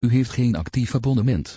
U heeft geen actief abonnement.